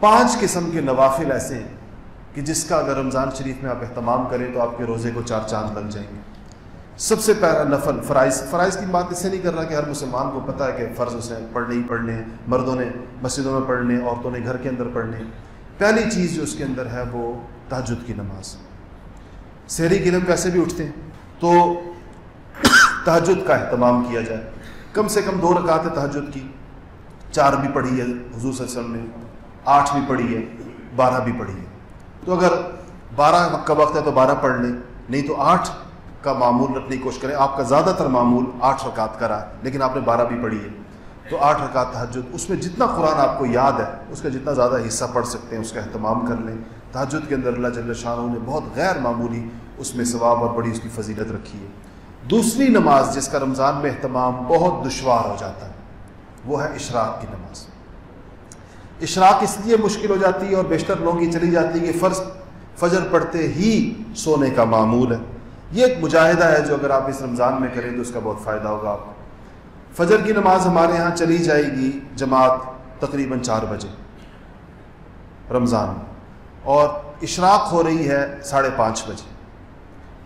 پانچ قسم کے نوافل ایسے ہیں کہ جس کا اگر رمضان شریف میں آپ اہتمام کریں تو آپ کے روزے کو چار چاند لگ جائیں گے۔ سب سے پہلا نفل، فرائض۔ فرائض کی بات اس سے نہیں کر رہا کہ ہر مسلمان کو پتہ ہے کہ فرض اسے پڑھنے ہی پڑھنے ہیں، مردوں نے مسجدوں میں پڑھنے عورتوں نے گھر کے اندر پڑھنے پہلی چیز جو اس کے اندر ہے وہ تحجد کی نماز۔ شہری کے دن ویسے بھی اٹھتے ہیں، تو تحجد کا اہتمام کیا جائے۔ کم سے کم دو رکعت تحجد کی، چار بھی پڑھی ہے حضور صلی اللہ علیہ وسلم نے۔ آٹھ بھی پڑھی ہے، بارہ بھی پڑھی ہے۔ تو اگر بارہ کا وقت ہے تو بارہ پڑھ لیں، نہیں تو آٹھ کا معمول رکھنے کی کوشش کریں۔ آپ کا زیادہ تر معمول آٹھ رکعت کا رہا لیکن آپ نے بارہ بھی پڑھی ہے۔ تو آٹھ رکعت تحجد اس میں جتنا قرآن آپ کو یاد ہے، اس کا جتنا زیادہ حصہ پڑھ سکتے ہیں، اس کا اہتمام کر لیں۔ تحجد کے اندر اللہ جل شاہ نے بہت غیر معمولی اس میں ثواب اور بڑی اس کی فضیلت رکھی ہے۔ دوسری نماز جس کا رمضان میں اہتمام بہت دشوار ہو جاتا ہے، وہ ہے اشراق کی نماز۔ اشراق اس لیے مشکل ہو جاتی ہے اور بیشتر لوگوں کی چلی جاتی ہے کہ فرض فجر پڑھتے ہی سونے کا معمول ہے۔ یہ ایک مجاہدہ ہے جو اگر آپ اس رمضان میں کریں تو اس کا بہت فائدہ ہوگا آپ کو۔ فجر کی نماز ہمارے ہاں چلی جائے گی جماعت تقریباً چار بجے رمضان اور اشراق ہو رہی ہے ساڑھے پانچ بجے۔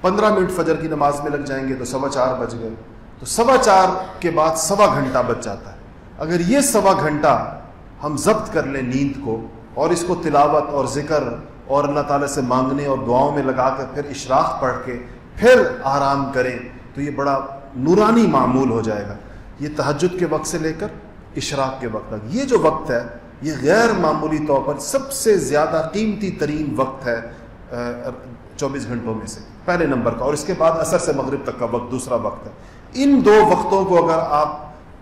پندرہ منٹ فجر کی نماز میں لگ جائیں گے تو سوا چار بج گئے۔ تو سوا چار کے بعد سوا گھنٹہ بچ جاتا ہے۔ اگر یہ سوا گھنٹہ ہم ضبط کر لیں نیند کو اور اس کو تلاوت اور ذکر اور اللہ تعالیٰ سے مانگنے اور دعاؤں میں لگا کر پھر اشراق پڑھ کے پھر آرام کریں تو یہ بڑا نورانی معمول ہو جائے گا۔ یہ تہجد کے وقت سے لے کر اشراق کے وقت تک۔ یہ جو وقت ہے، یہ غیر معمولی طور پر سب سے زیادہ قیمتی ترین وقت ہے چوبیس گھنٹوں میں سے۔ پہلے نمبر کا۔ اور اس کے بعد اثر سے مغرب تک کا وقت دوسرا وقت ہے۔ ان دو وقتوں کو اگر آپ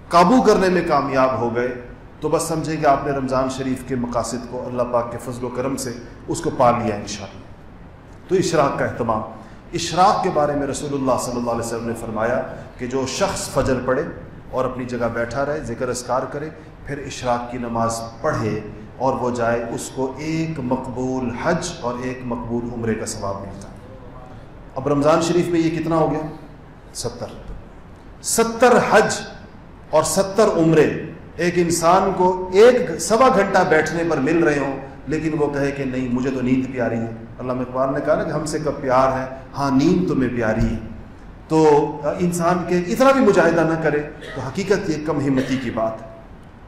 قابو کرنے میں کامیاب ہو گئے تو بس سمجھیں کہ آپ نے رمضان شریف کے مقاصد کو اللہ پاک کے فضل و کرم سے اس کو پا لیا ان تو اشراق کا اہتمام۔ اشراق کے بارے میں رسول اللہ صلی اللہ علیہ وسلم نے فرمایا کہ جو شخص فجر پڑھے اور اپنی جگہ بیٹھا رہے، ذکر اسکار کرے، پھر اشراق کی نماز پڑھے اور وہ جائے، اس کو ایک مقبول حج اور ایک مقبول عمرے کا ثواب ملتا۔ اب رمضان شریف میں یہ کتنا ہو گیا؟ ستر۔ ستر حج اور ستر عمرے۔ ایک انسان کو ایک سوا گھنٹہ بیٹھنے پر مل رہے ہوں، لیکن وہ کہے کہ نہیں، مجھے تو نیند پیاری ہے۔ اللہ اقبال نے کہا نا کہ ہم سے کب پیار ہے؟ ہاں نیند تمہیں پیاری ہے۔ تو انسان کے اتنا بھی مجاہدہ نہ کرے تو حقیقت یہ کم ہمتی کی بات ہے۔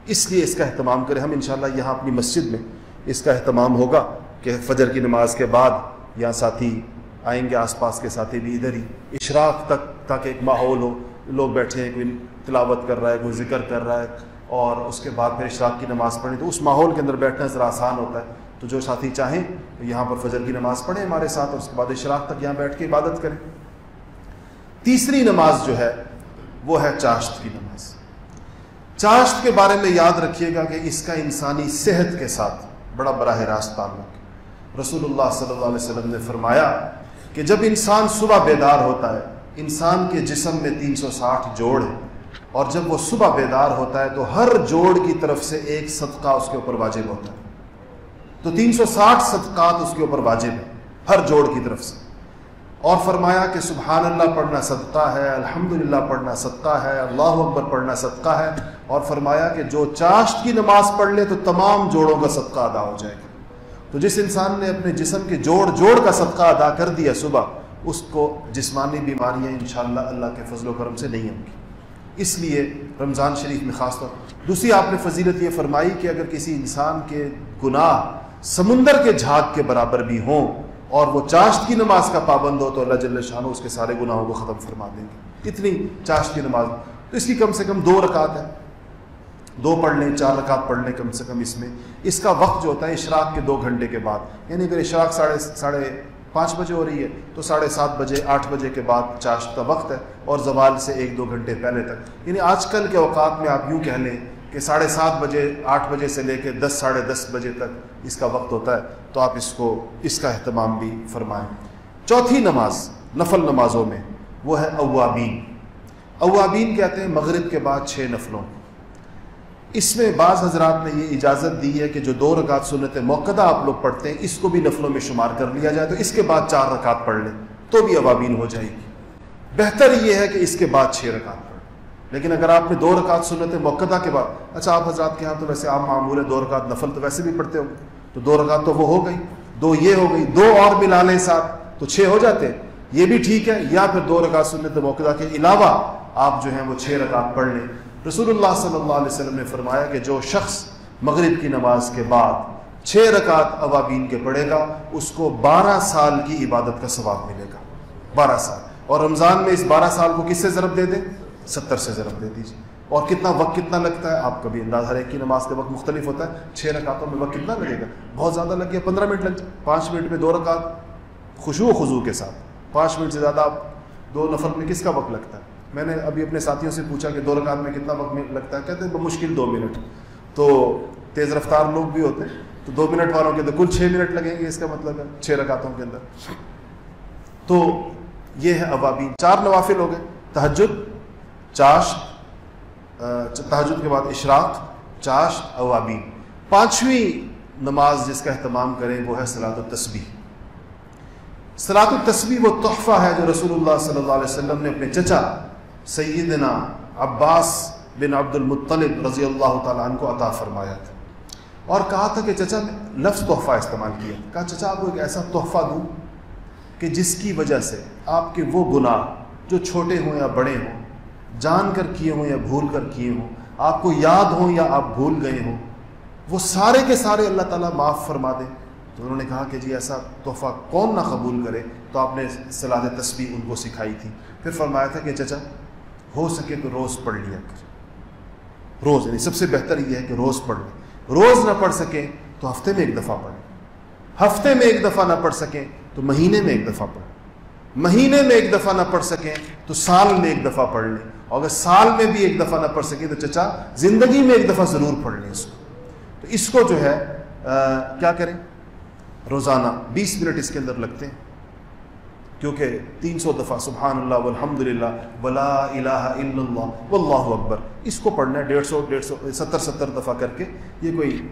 اس لیے اس کا اہتمام کرے۔ ہم انشاءاللہ یہاں اپنی مسجد میں اس کا اہتمام ہوگا کہ فجر کی نماز کے بعد یہاں ساتھی آئیں گے، آس پاس کے ساتھی بھی ادھر ہی۔ اشراق تک تاکہ ایک ماحول ہو۔ لوگ بیٹھے ہیں، کوئی تلاوت کر رہا ہے، کوئی ذکر کر رہا ہے۔ اور اس کے بعد پھر اشراق کی نماز پڑھیں تو اس ماحول کے اندر بیٹھنا ذرا آسان ہوتا ہے۔ تو جو ساتھی چاہیں یہاں پر فجر کی نماز پڑھیں ہمارے ساتھ اور اس کے بعد اشراق تک یہاں بیٹھ کے عبادت کریں۔ تیسری نماز جو ہے وہ ہے چاشت کی نماز۔ چاشت کے بارے میں یاد رکھیے گا کہ اس کا انسانی صحت کے ساتھ بڑا براہ راست تعلق۔ رسول اللہ صلی اللہ علیہ وسلم نے فرمایا کہ جب انسان صبح بیدار ہوتا ہے، انسان کے جسم میں تین سو ساٹھ جوڑ ہیں۔ اور جب وہ صبح بیدار ہوتا ہے تو ہر جوڑ کی طرف سے ایک صدقہ اس کے اوپر واجب ہوتا ہے۔ تو تین سو ساٹھ صدقات اس کے اوپر واجب ہیں، ہر جوڑ کی طرف سے۔ اور فرمایا کہ سبحان اللہ، پڑھنا صدقہ ہے الحمد للہ پڑھنا صدقہ ہے، اللہ اکبر، پڑھنا صدقہ ہے۔ اور فرمایا کہ جو چاشت کی نماز پڑھ لے تو تمام جوڑوں کا صدقہ ادا ہو جائے گا۔ تو جس انسان نے اپنے جسم کے جوڑ جوڑ کا صدقہ ادا کر دیا صبح، اس کو جسمانی بیماریاں انشاءاللہ اللہ کے فضل و کرم سے نہیں ہوں گی۔ اس لیے رمضان شریف میں خاص طور دوسری آپ نے فضیلت یہ فرمائی کہ اگر کسی انسان کے گناہ سمندر کے جھاگ کے برابر بھی ہوں اور وہ چاشت کی نماز کا پابند ہو تو اللہ جل شاہ اس کے سارے گناہوں کو ختم فرما دیں گے۔ اتنی چاشت کی نماز تو اس کی کم سے کم دو رکعت ہے۔ دو پڑھ لیں، چار رکعت پڑھ لیں کم سے کم اس میں۔ اس کا وقت جو ہوتا ہے اشراق کے دو گھنٹے کے بعد۔ یعنی اگر اشراق ساڑھے ساڑھے پانچ بجے ہو رہی ہے، تو ساڑھے سات بجے، آٹھ بجے کے بعد چاشت کا وقت ہے اور زوال سے ایک دو گھنٹے پہلے تک۔ یعنی آج کل کے اوقات میں آپ یوں کہہ لیں کہ ساڑھے سات بجے، آٹھ بجے سے لے کے دس، ساڑھے دس بجے تک اس کا وقت ہوتا ہے، تو آپ اس کو اس کا اہتمام بھی فرمائیں۔ چوتھی نماز، نفل نمازوں میں، وہ ہے اوابین۔ اوابین کہتے ہیں مغرب کے بعد چھ نفلوں۔ اس میں بعض حضرات نے یہ اجازت دی ہے کہ جو دو رکعت سنت موقع آپ لوگ پڑھتے ہیں، اس کو بھی نفلوں میں شمار کر لیا جائے، تو اس کے بعد چار رکعت پڑھ لیں، تو بھی اوابین ہو جائے گی۔ بہتر یہ ہے کہ اس کے بعد چھ رکعت پڑھ لیکن اگر آپ نے دو رکعت سنت موقع کے بعد اچھا آپ حضرات کے ہاں تو ویسے عام معمول ہے، دو رکعت نفل تو ویسے بھی پڑھتے ہوں تو دو رکعت تو وہ ہو گئی، دو یہ ہو گئی، دو اور ملا لیں ساتھ تو چھ ہو جاتے یہ بھی ٹھیک ہے، یا پھر دو رکعت سنت موقع کے علاوہ آپ جو ہیں وہ چھ رکعت پڑھ لیں۔ رسول اللہ صلی اللہ علیہ وسلم نے فرمایا کہ جو شخص مغرب کی نماز کے بعد چھ رکعت اوابین کے پڑھے گا، اس کو بارہ سال کی عبادت کا ثواب ملے گا۔ بارہ سال۔ اور رمضان میں اس بارہ سال کو کس سے ضرب دے دیں؟ ستر سے ضرب دے دیجیے اور کتنا وقت کتنا لگتا ہے؟ آپ کبھی انداز ہر ایک کی نماز کے وقت مختلف ہوتا ہے۔ چھ رکعتوں میں وقت کتنا لگے گا؟ بہت زیادہ لگ گیا پندرہ منٹ لگ جائے۔ پانچ منٹ میں دو رکعت۔ خوشو و خضو کے ساتھ۔ پانچ منٹ سے زیادہ آپ دو نفر میں کس کا وقت لگتا ہے؟ میں نے ابھی اپنے ساتھیوں سے پوچھا کہ دو رکعت میں کتنا وقت لگتا ہے؟ کہتے ہیں بمشکل دو منٹ۔ تو تیز رفتار لوگ بھی ہوتے ہیں۔ تو دو منٹ والوں کے اندر کل چھ منٹ لگیں گے، اس کا مطلب ہے چھ رکعتوں کے اندر۔ تو یہ ہے ابابین چار نوافل ہو گئے۔ تہجد، چاش تہجد کے بعد اشراق، چاش، اوابین۔ پانچویں نماز جس کا اہتمام کریں، وہ ہے سلاۃ التسبیح۔ سلاۃ التسبیح وہ تحفہ ہے جو رسول اللہ صلی اللہ علیہ وسلم نے اپنے چچا سیدنا عباس بن عبد المطلب رضی اللہ تعالیٰ عنہ کو عطا فرمایا تھا۔ اور کہا تھا کہ چچا نے لفظ تحفہ استعمال کیا۔ کہا، چچا، آپ کو ایک ایسا تحفہ دوں کہ جس کی وجہ سے آپ کے وہ گناہ جو چھوٹے ہوں یا بڑے ہوں، جان کر کیے ہوں یا بھول کر کیے ہوں، آپ کو یاد ہوں یا آپ بھول گئے ہوں، وہ سارے کے سارے اللہ تعالیٰ معاف فرما دیں۔ تو انہوں نے کہا کہ جی ایسا تحفہ کون نہ قبول کرے۔ تو آپ نے صلاح تسبیح ان کو سکھائی تھی۔ پھر فرمایا تھا کہ چچا ہو سکے تو روز پڑھ لیا کر روز یعنی سب سے بہتر یہ ہے کہ روز پڑھ لیں۔ روز نہ پڑھ سکیں تو ہفتے میں ایک دفعہ پڑھیں۔ ہفتے میں ایک دفعہ نہ پڑھ سکیں تو مہینے میں ایک دفعہ پڑھیں۔ مہینے میں ایک دفعہ نہ پڑھ سکیں تو سال میں ایک دفعہ پڑھ لیں۔ اور اگر سال میں بھی ایک دفعہ نہ پڑھ سکیں تو چچا، زندگی میں ایک دفعہ ضرور پڑھ لیں اس کو۔ تو اس کو جو ہے کیا کریں؟ روزانہ بیس منٹ اس کے اندر لگتے ہیں۔ کیونکہ تین سو دفعہ سبحان اللہ الحمد للہ ولا الہ الا اللہ واللہ اکبر۔ اس کو پڑھنا ہے ڈیڑھ سو ڈیڑھ سو، ستر ستر دفعہ کر کے یہ کوئی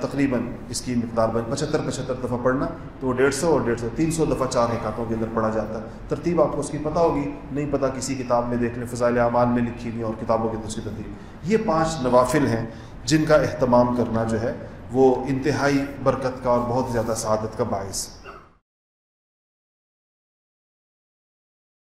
تقریباً اس کی مقدار بن، پچہتر پچہتر دفعہ پڑھنا تو وہ ڈیڑھ سو اور ڈیڑھ سو، تین سو دفعہ چار حکاتوں کے اندر پڑھا جاتا ہے۔ ترتیب آپ کو اس کی پتہ ہوگی، نہیں پتہ کسی کتاب میں دیکھ لیں، فضائل اعمال میں لکھی ہوئی اور کتابوں کے اندر اس کی ترتیب یہ پانچ نوافل ہیں جن کا اہتمام کرنا جو ہے وہ انتہائی برکت کا اور بہت زیادہ سعادت کا باعث ہے۔